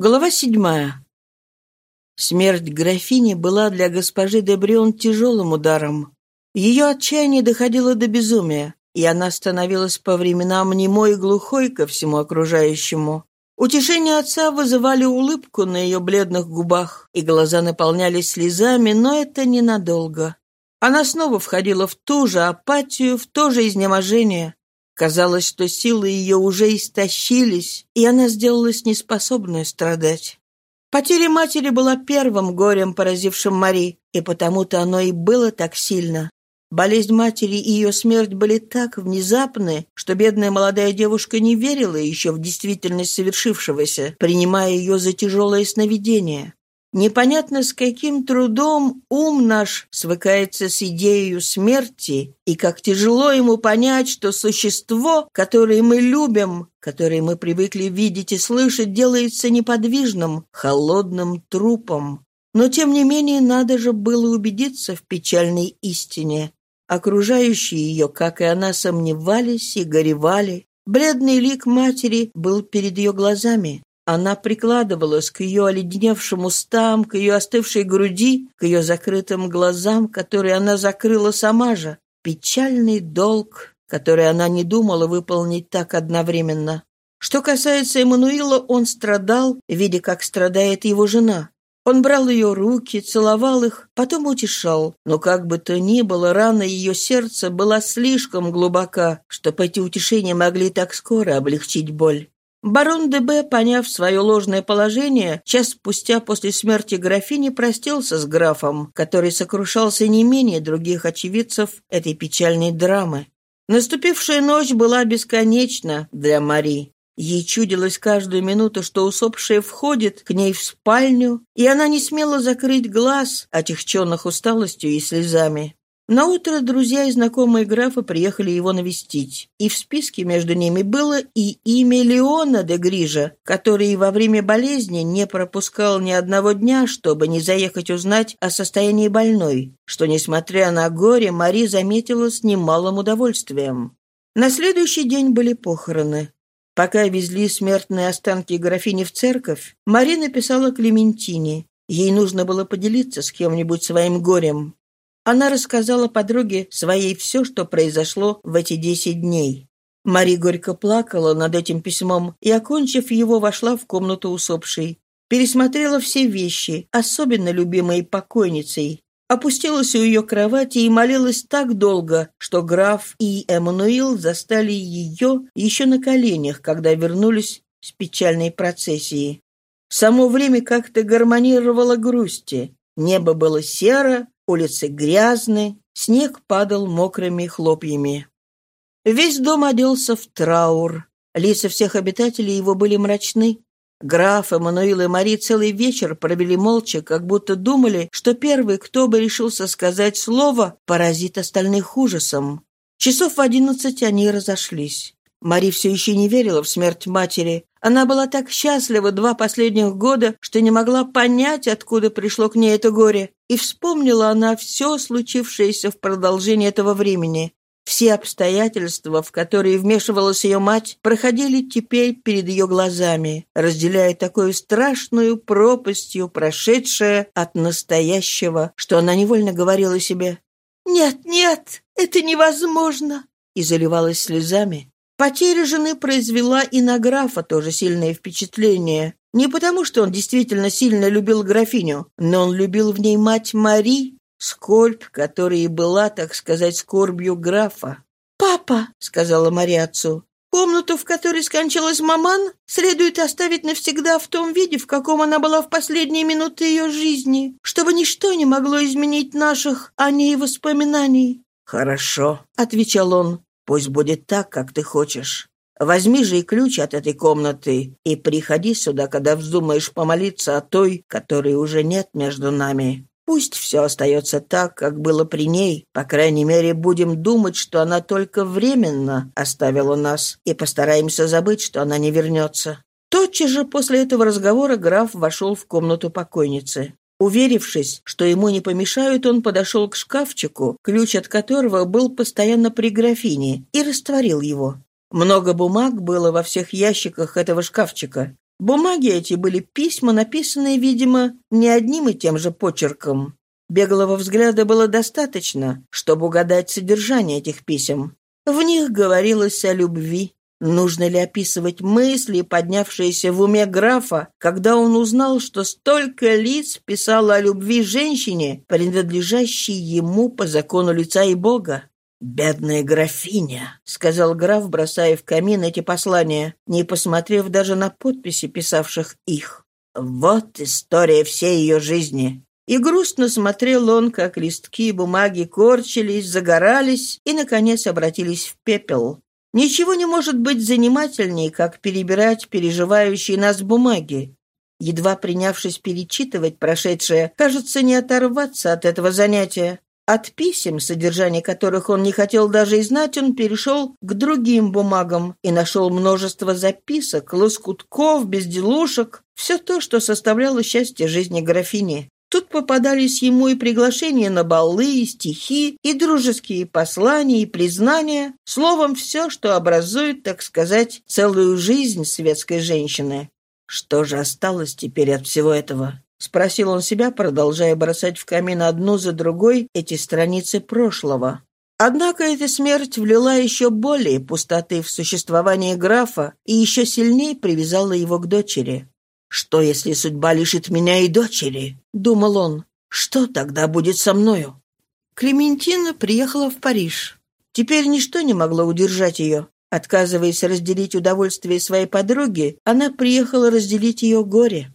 Глава седьмая. Смерть графини была для госпожи де Брион тяжелым ударом. Ее отчаяние доходило до безумия, и она становилась по временам немой и глухой ко всему окружающему. Утешения отца вызывали улыбку на ее бледных губах, и глаза наполнялись слезами, но это ненадолго. Она снова входила в ту же апатию, в то же изнеможение. Казалось, что силы ее уже истощились, и она сделалась неспособной страдать. Потеря матери была первым горем, поразившим Мари, и потому-то оно и было так сильно. Болезнь матери и ее смерть были так внезапны, что бедная молодая девушка не верила еще в действительность совершившегося, принимая ее за тяжелое сновидение. Непонятно, с каким трудом ум наш свыкается с идеей смерти, и как тяжело ему понять, что существо, которое мы любим, которое мы привыкли видеть и слышать, делается неподвижным, холодным трупом. Но, тем не менее, надо же было убедиться в печальной истине. Окружающие ее, как и она, сомневались и горевали. Бледный лик матери был перед ее глазами. Она прикладывалась к ее оледеневшим устам, к ее остывшей груди, к ее закрытым глазам, которые она закрыла сама же. Печальный долг, который она не думала выполнить так одновременно. Что касается Эммануила, он страдал, видя, как страдает его жена. Он брал ее руки, целовал их, потом утешал. Но как бы то ни было, рана ее сердца была слишком глубока, чтобы эти утешения могли так скоро облегчить боль. Барон ДБ, поняв свое ложное положение, час спустя после смерти графини простился с графом, который сокрушался не менее других очевидцев этой печальной драмы. Наступившая ночь была бесконечна для Мари. Ей чудилось каждую минуту, что усопшая входит к ней в спальню, и она не смела закрыть глаз, отягченных усталостью и слезами. На утро друзья и знакомые графа приехали его навестить, и в списке между ними было и имя Леона де Грижа, который во время болезни не пропускал ни одного дня, чтобы не заехать узнать о состоянии больной, что, несмотря на горе, Мари заметила с немалым удовольствием. На следующий день были похороны. Пока везли смертные останки графини в церковь, Мари написала Клементине. Ей нужно было поделиться с кем-нибудь своим горем. Она рассказала подруге своей все, что произошло в эти десять дней. Мари горько плакала над этим письмом и, окончив его, вошла в комнату усопшей. Пересмотрела все вещи, особенно любимые покойницей. Опустилась у ее кровати и молилась так долго, что граф и Эммануил застали ее еще на коленях, когда вернулись с печальной процессии. Само время как-то гармонировало грусти. Небо было серо, Улицы грязны, снег падал мокрыми хлопьями. Весь дом оделся в траур. Лица всех обитателей его были мрачны. Граф, Эммануил и Мари целый вечер провели молча, как будто думали, что первый, кто бы решился сказать слово, поразит остальных ужасом. Часов в одиннадцать они разошлись. Мари все еще не верила в смерть матери. Она была так счастлива два последних года, что не могла понять, откуда пришло к ней это горе. И вспомнила она все случившееся в продолжении этого времени. Все обстоятельства, в которые вмешивалась ее мать, проходили теперь перед ее глазами, разделяя такую страшную пропастью, прошедшее от настоящего, что она невольно говорила себе «Нет, нет, это невозможно!» и заливалась слезами. Потеря жены произвела и на графа тоже сильное впечатление. Не потому, что он действительно сильно любил графиню, но он любил в ней мать Мари, скорбь, которая и была, так сказать, скорбью графа. «Папа», — сказала Мари отцу, — «комнату, в которой скончалась маман, следует оставить навсегда в том виде, в каком она была в последние минуты ее жизни, чтобы ничто не могло изменить наших о ней воспоминаний». «Хорошо», — отвечал он, Пусть будет так, как ты хочешь. Возьми же и ключ от этой комнаты и приходи сюда, когда вздумаешь помолиться о той, которой уже нет между нами. Пусть все остается так, как было при ней. По крайней мере, будем думать, что она только временно оставила нас, и постараемся забыть, что она не вернется». Тотчас же после этого разговора граф вошел в комнату покойницы. Уверившись, что ему не помешают, он подошел к шкафчику, ключ от которого был постоянно при графине, и растворил его. Много бумаг было во всех ящиках этого шкафчика. Бумаги эти были письма, написанные, видимо, не одним и тем же почерком. Беглого взгляда было достаточно, чтобы угадать содержание этих писем. В них говорилось о любви. Нужно ли описывать мысли, поднявшиеся в уме графа, когда он узнал, что столько лиц писало о любви женщине, принадлежащей ему по закону лица и Бога? «Бедная графиня», — сказал граф, бросая в камин эти послания, не посмотрев даже на подписи, писавших их. «Вот история всей ее жизни. И грустно смотрел он, как листки бумаги корчились, загорались и, наконец, обратились в пепел. Ничего не может быть занимательнее, как перебирать переживающие нас бумаги. Едва принявшись перечитывать прошедшее, кажется, не оторваться от этого занятия. От писем, содержание которых он не хотел даже и знать, он перешел к другим бумагам и нашел множество записок, лоскутков, безделушек, все то, что составляло счастье жизни графини. Тут попадались ему и приглашения на балы, и стихи, и дружеские послания, и признания, словом, все, что образует, так сказать, целую жизнь светской женщины. Что же осталось теперь от всего этого? Спросил он себя, продолжая бросать в камин одну за другой эти страницы прошлого. Однако эта смерть влила еще более пустоты в существование графа и еще сильнее привязала его к дочери. «Что, если судьба лишит меня и дочери?» — думал он. «Что тогда будет со мною?» Клементина приехала в Париж. Теперь ничто не могло удержать ее. Отказываясь разделить удовольствие своей подруги, она приехала разделить ее горе.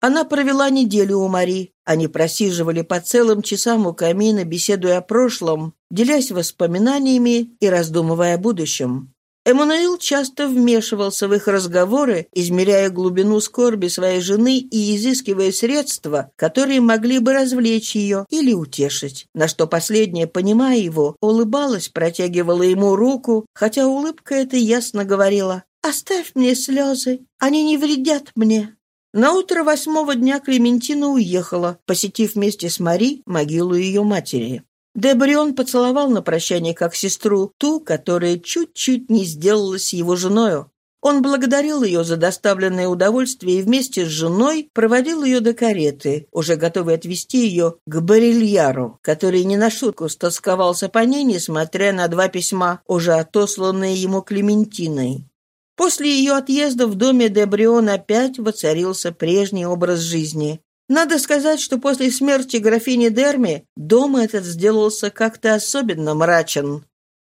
Она провела неделю у Мари. Они просиживали по целым часам у камина, беседуя о прошлом, делясь воспоминаниями и раздумывая о будущем. Эммануил часто вмешивался в их разговоры, измеряя глубину скорби своей жены и изыскивая средства, которые могли бы развлечь ее или утешить. На что последняя, понимая его, улыбалась, протягивала ему руку, хотя улыбка эта ясно говорила «Оставь мне слезы, они не вредят мне». На утро восьмого дня Клементина уехала, посетив вместе с Мари могилу ее матери. Дебрион поцеловал на прощание как сестру, ту, которая чуть-чуть не сделалась его женою. Он благодарил ее за доставленное удовольствие и вместе с женой проводил ее до кареты, уже готовый отвезти ее к Барильяру, который не на шутку стосковался по ней, несмотря на два письма, уже отосланные ему Клементиной. После ее отъезда в доме Дебрион опять воцарился прежний образ жизни. Надо сказать, что после смерти графини Дерми дом этот сделался как-то особенно мрачен.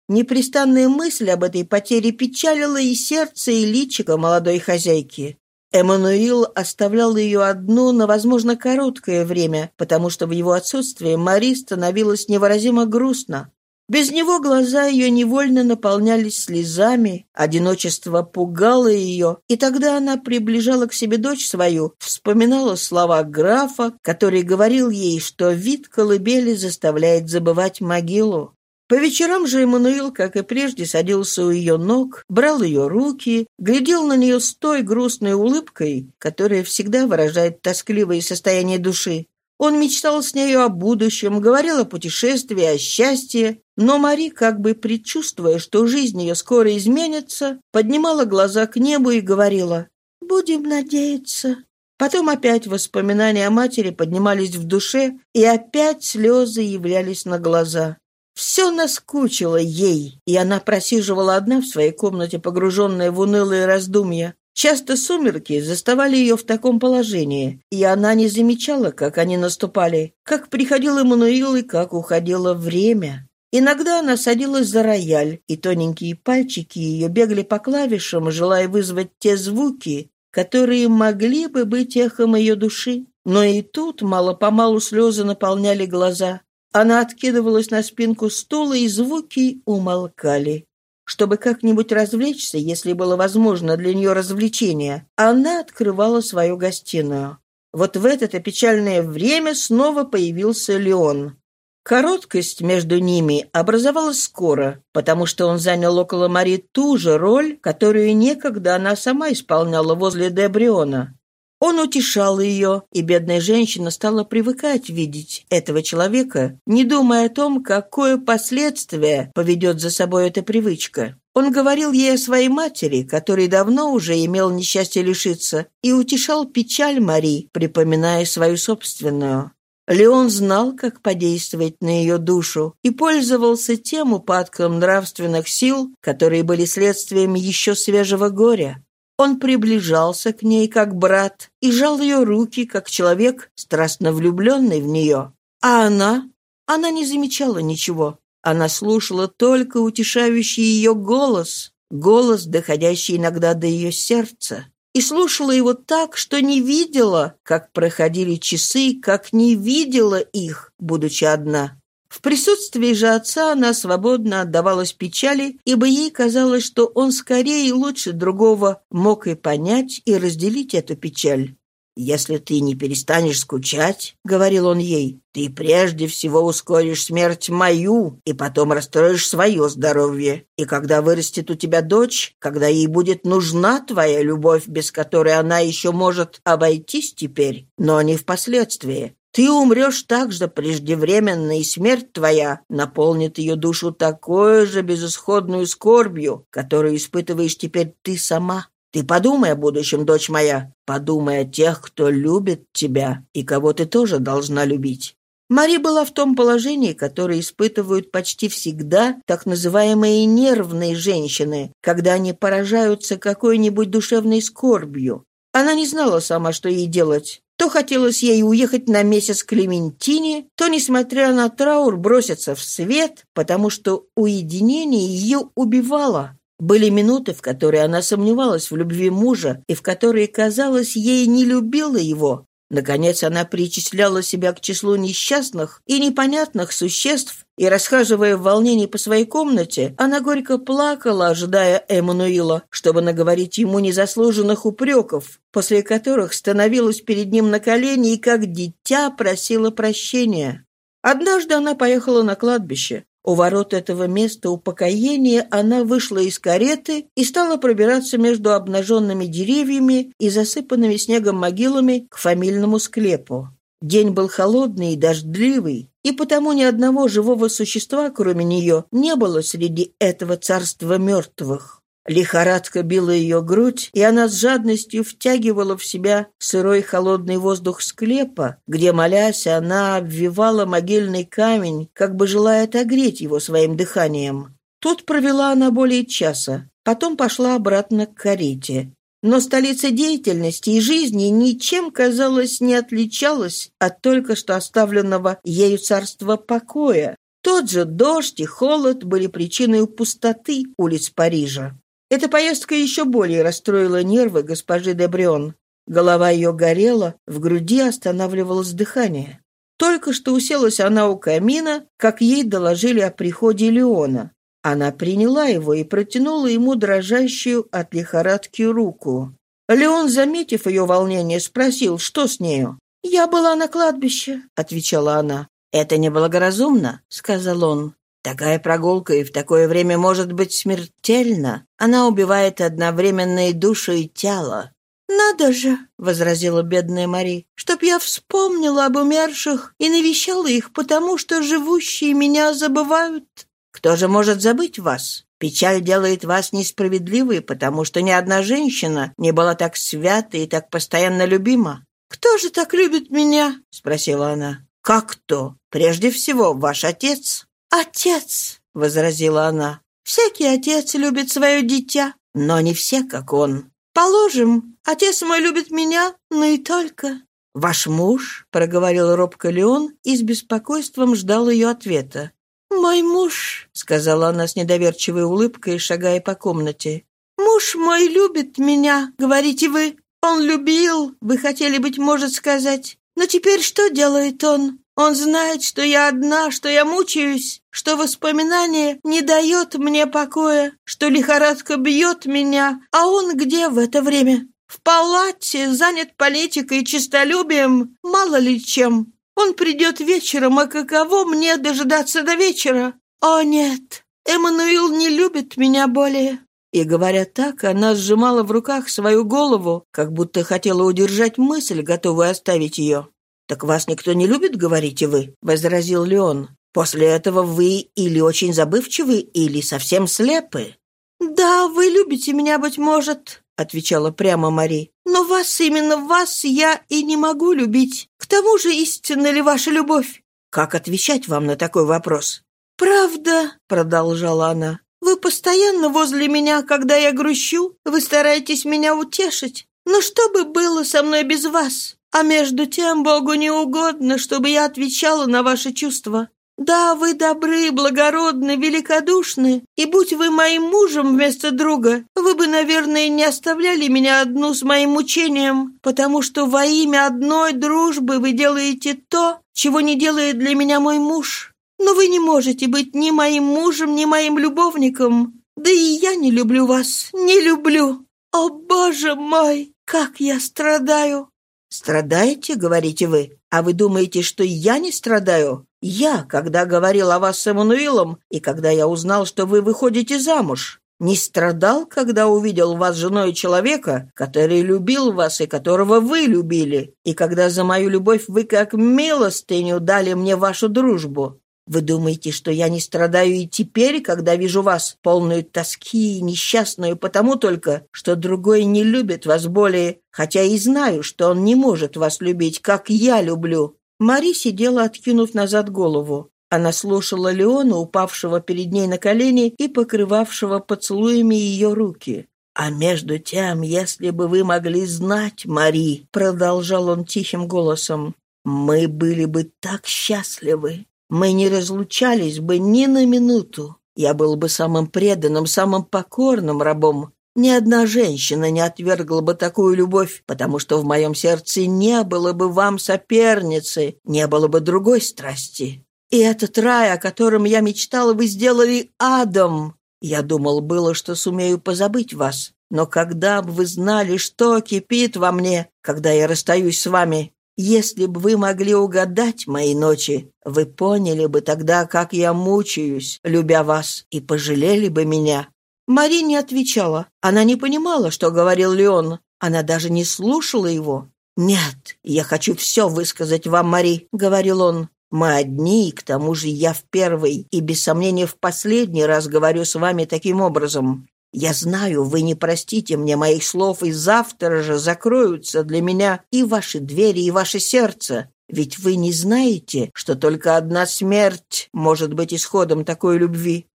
Непрестанная мысль об этой потере печалила и сердце, и личико молодой хозяйки. Эммануил оставлял ее одну на, возможно, короткое время, потому что в его отсутствие Мари становилась невыразимо грустно. Без него глаза ее невольно наполнялись слезами, одиночество пугало ее, и тогда она приближала к себе дочь свою, вспоминала слова графа, который говорил ей, что вид колыбели заставляет забывать могилу. По вечерам же Эммануил, как и прежде, садился у ее ног, брал ее руки, глядел на нее с той грустной улыбкой, которая всегда выражает тоскливое состояние души. Он мечтал с нею о будущем, говорил о путешествии, о счастье, но Мари, как бы предчувствуя, что жизнь ее скоро изменится, поднимала глаза к небу и говорила «Будем надеяться». Потом опять воспоминания о матери поднимались в душе, и опять слезы являлись на глаза. Все наскучило ей, и она просиживала одна в своей комнате, погруженная в унылые раздумья. Часто сумерки заставали ее в таком положении, и она не замечала, как они наступали, как приходил Эммануил и как уходило время. Иногда она садилась за рояль, и тоненькие пальчики ее бегали по клавишам, желая вызвать те звуки, которые могли бы быть эхом ее души. Но и тут мало-помалу слезы наполняли глаза. Она откидывалась на спинку стула, и звуки умолкали. Чтобы как-нибудь развлечься, если было возможно для нее развлечение, она открывала свою гостиную. Вот в это печальное время снова появился Леон. Короткость между ними образовалась скоро, потому что он занял около Мари ту же роль, которую некогда она сама исполняла возле Дебриона. Он утешал ее, и бедная женщина стала привыкать видеть этого человека, не думая о том, какое последствие поведет за собой эта привычка. Он говорил ей о своей матери, которой давно уже имел несчастье лишиться, и утешал печаль Мари, припоминая свою собственную. Леон знал, как подействовать на ее душу, и пользовался тем упадком нравственных сил, которые были следствием еще свежего горя. Он приближался к ней как брат и жал ее руки, как человек, страстно влюбленный в нее. А она? Она не замечала ничего. Она слушала только утешающий ее голос, голос, доходящий иногда до ее сердца и слушала его так, что не видела, как проходили часы, как не видела их, будучи одна. В присутствии же отца она свободно отдавалась печали, ибо ей казалось, что он скорее и лучше другого мог и понять, и разделить эту печаль. «Если ты не перестанешь скучать, — говорил он ей, — ты прежде всего ускоришь смерть мою и потом расстроишь свое здоровье. И когда вырастет у тебя дочь, когда ей будет нужна твоя любовь, без которой она еще может обойтись теперь, но не впоследствии, ты умрешь так же преждевременно, и смерть твоя наполнит ее душу такой же безысходную скорбью, которую испытываешь теперь ты сама. Ты подумай о будущем, дочь моя. Подумай о тех, кто любит тебя и кого ты тоже должна любить. Мари была в том положении, которое испытывают почти всегда так называемые нервные женщины, когда они поражаются какой-нибудь душевной скорбью. Она не знала сама, что ей делать. То хотелось ей уехать на месяц к Клементине, то, несмотря на траур, броситься в свет, потому что уединение ее убивало. Были минуты, в которые она сомневалась в любви мужа и в которые, казалось, ей не любила его. Наконец она причисляла себя к числу несчастных и непонятных существ, и, расхаживая в волнении по своей комнате, она горько плакала, ожидая Эммануила, чтобы наговорить ему незаслуженных упреков, после которых становилась перед ним на колени и как дитя просила прощения. Однажды она поехала на кладбище. У ворот этого места упокоения она вышла из кареты и стала пробираться между обнаженными деревьями и засыпанными снегом могилами к фамильному склепу. День был холодный и дождливый, и потому ни одного живого существа, кроме нее, не было среди этого царства мертвых. Лихорадка била ее грудь, и она с жадностью втягивала в себя сырой холодный воздух склепа, где, молясь, она обвивала могильный камень, как бы желая отогреть его своим дыханием. Тут провела она более часа, потом пошла обратно к карете. Но столица деятельности и жизни ничем, казалось, не отличалась от только что оставленного ею царства покоя. Тот же дождь и холод были причиной пустоты улиц Парижа. Эта поездка еще более расстроила нервы госпожи де Брион. Голова ее горела, в груди останавливалось дыхание. Только что уселась она у камина, как ей доложили о приходе Леона. Она приняла его и протянула ему дрожащую от лихорадки руку. Леон, заметив ее волнение, спросил, что с нею. «Я была на кладбище», — отвечала она. «Это неблагоразумно», — сказал он. Такая прогулка и в такое время может быть смертельна. Она убивает одновременно и душу, и тело. «Надо же!» — возразила бедная Мари, «чтоб я вспомнила об умерших и навещала их, потому что живущие меня забывают». «Кто же может забыть вас? Печаль делает вас несправедливой, потому что ни одна женщина не была так свята и так постоянно любима». «Кто же так любит меня?» — спросила она. «Как кто? Прежде всего, ваш отец». «Отец!» — возразила она. «Всякий отец любит свое дитя, но не все, как он. Положим, отец мой любит меня, но и только». «Ваш муж?» — проговорил робко Леон и с беспокойством ждал ее ответа. «Мой муж», — сказала она с недоверчивой улыбкой, шагая по комнате. «Муж мой любит меня, говорите вы. Он любил, вы хотели, быть может, сказать. Но теперь что делает он? Он знает, что я одна, что я мучаюсь, что воспоминание не дает мне покоя, что лихорадка бьет меня, а он где в это время? В палате, занят политикой и честолюбием, мало ли чем. Он придет вечером, а каково мне дожидаться до вечера? О, нет, Эммануил не любит меня более. И, говоря так, она сжимала в руках свою голову, как будто хотела удержать мысль, готовую оставить ее. «Так вас никто не любит, говорите вы?» — возразил Леон. «После этого вы или очень забывчивы, или совсем слепы». «Да, вы любите меня, быть может», — отвечала прямо Мари. «Но вас, именно вас, я и не могу любить. К тому же истинна ли ваша любовь?» «Как отвечать вам на такой вопрос?» «Правда», — продолжала она, — «вы постоянно возле меня, когда я грущу, вы стараетесь меня утешить. Но что бы было со мной без вас? А между тем Богу не угодно, чтобы я отвечала на ваши чувства. Да, вы добры, благородны, великодушны, и будь вы моим мужем вместо друга, вы бы, наверное, не оставляли меня одну с моим мучением, потому что во имя одной дружбы вы делаете то, чего не делает для меня мой муж. Но вы не можете быть ни моим мужем, ни моим любовником. Да и я не люблю вас, не люблю. О, Боже мой, как я страдаю!» «Страдаете, говорите вы? А вы думаете, что я не страдаю? Я, когда говорил о вас с Эммануилом, и когда я узнал, что вы выходите замуж, не страдал, когда увидел вас женой человека, который любил вас и которого вы любили, и когда за мою любовь вы как милостыню дали мне вашу дружбу. Вы думаете, что я не страдаю и теперь, когда вижу вас, полную тоски и несчастную, потому только, что другой не любит вас более, хотя и знаю, что он не может вас любить, как я люблю?» Мари сидела, откинув назад голову. Она слушала Леона, упавшего перед ней на колени и покрывавшего поцелуями ее руки. «А между тем, если бы вы могли знать, Мари, — продолжал он тихим голосом, — мы были бы так счастливы. Мы не разлучались бы ни на минуту. Я был бы самым преданным, самым покорным рабом. Ни одна женщина не отвергла бы такую любовь, потому что в моем сердце не было бы вам соперницы, не было бы другой страсти. И этот рай, о котором я мечтала, вы сделали адом. Я думал было, что сумею позабыть вас. Но когда бы вы знали, что кипит во мне, когда я расстаюсь с вами, если бы вы могли угадать мои ночи, вы поняли бы тогда, как я мучаюсь, любя вас, и пожалели бы меня». Мари не отвечала. Она не понимала, что говорил Леон. Она даже не слушала его. «Нет, я хочу все высказать вам, Мари», — говорил он. «Мы одни, и к тому же я в первый и, без сомнения, в последний раз говорю с вами таким образом. Я знаю, вы не простите мне моих слов, и завтра же закроются для меня и ваши двери, и ваше сердце. Ведь вы не знаете, что только одна смерть может быть исходом такой любви.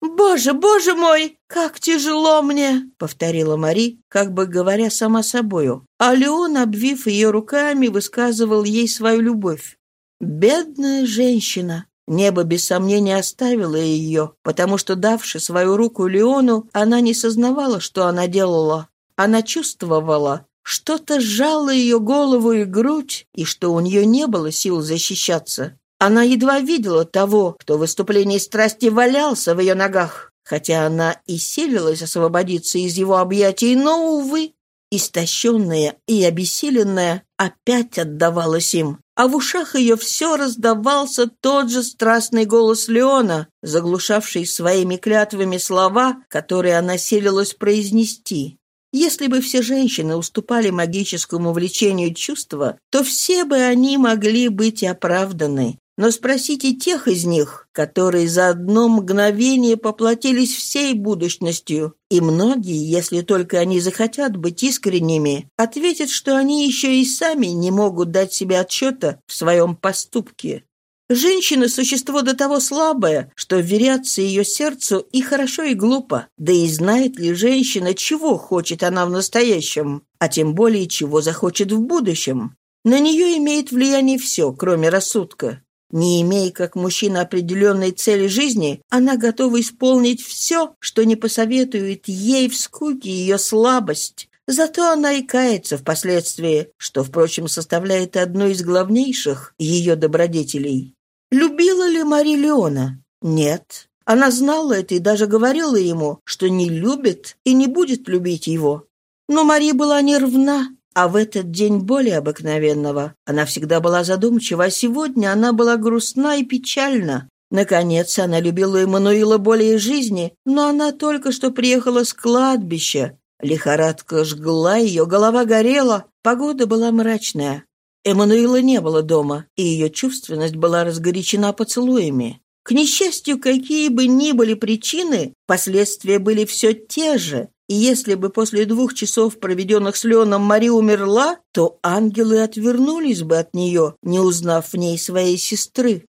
«Боже, боже мой, как тяжело мне!» — повторила Мари, как бы говоря сама собою. А Леон, обвив ее руками, высказывал ей свою любовь. «Бедная женщина! Небо, без сомнения, оставило ее, потому что, давши свою руку Леону, она не сознавала, что она делала. Она чувствовала, что-то сжало ее голову и грудь, и что у нее не было сил защищаться. Она едва видела того, кто в выступлении страсти валялся в ее ногах, хотя она и селилась освободиться из его объятий, но, увы, истощенная и обессиленная, опять отдавалась им а в ушах ее все раздавался тот же страстный голос Леона, заглушавший своими клятвами слова, которые она селилась произнести. Если бы все женщины уступали магическому влечению чувства, то все бы они могли быть оправданы. Но спросите тех из них, которые за одно мгновение поплатились всей будущностью, и многие, если только они захотят быть искренними, ответят, что они еще и сами не могут дать себе отчета в своем поступке. Женщина – существо до того слабое, что веряться ее сердцу и хорошо, и глупо. Да и знает ли женщина, чего хочет она в настоящем, а тем более, чего захочет в будущем. На нее имеет влияние все, кроме рассудка. Не имея как мужчина определенной цели жизни, она готова исполнить все, что не посоветует ей в скуке ее слабость. Зато она и кается впоследствии, что, впрочем, составляет одну из главнейших ее добродетелей. Любила ли Мари Леона? Нет. Она знала это и даже говорила ему, что не любит и не будет любить его. Но Мари была нервна, а в этот день более обыкновенного она всегда была задумчива, а сегодня она была грустна и печальна. Наконец, она любила Эммануила более жизни, но она только что приехала с кладбища. Лихорадка жгла ее, голова горела, погода была мрачная. Эммануила не было дома, и ее чувственность была разгорячена поцелуями. К несчастью, какие бы ни были причины, последствия были все те же, и если бы после двух часов, проведенных с Леоном, Мари умерла, то ангелы отвернулись бы от нее, не узнав в ней своей сестры.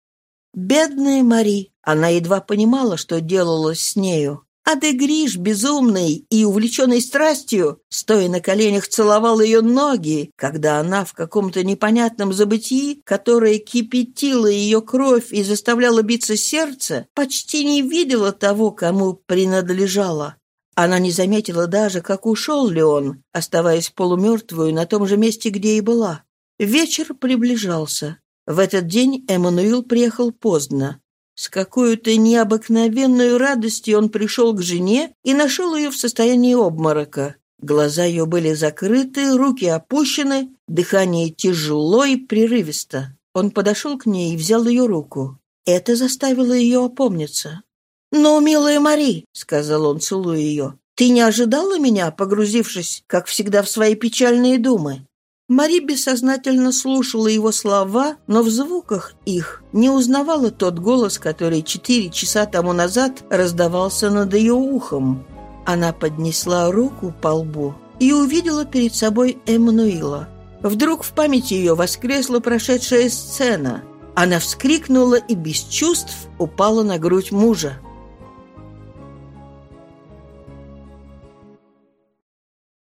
Бедная Мари! Она едва понимала, что делалось с нею. А Дегриш, безумный и увлеченный страстью, стоя на коленях, целовал ее ноги, когда она в каком-то непонятном забытии, которое кипятило ее кровь и заставляло биться сердце, почти не видела того, кому принадлежала. Она не заметила даже, как ушел Леон, оставаясь полумертвую на том же месте, где и была. Вечер приближался. В этот день Эммануил приехал поздно. С какой-то необыкновенной радостью он пришел к жене и нашел ее в состоянии обморока. Глаза ее были закрыты, руки опущены, дыхание тяжело и прерывисто. Он подошел к ней и взял ее руку. Это заставило ее опомниться. «Ну, милая Мари», — сказал он, целуя ее, — «ты не ожидала меня, погрузившись, как всегда, в свои печальные думы?» Мари бессознательно слушала его слова, но в звуках их не узнавала тот голос, который четыре часа тому назад раздавался над ее ухом. Она поднесла руку по лбу и увидела перед собой Эммануила. Вдруг в памяти ее воскресла прошедшая сцена. Она вскрикнула и без чувств упала на грудь мужа.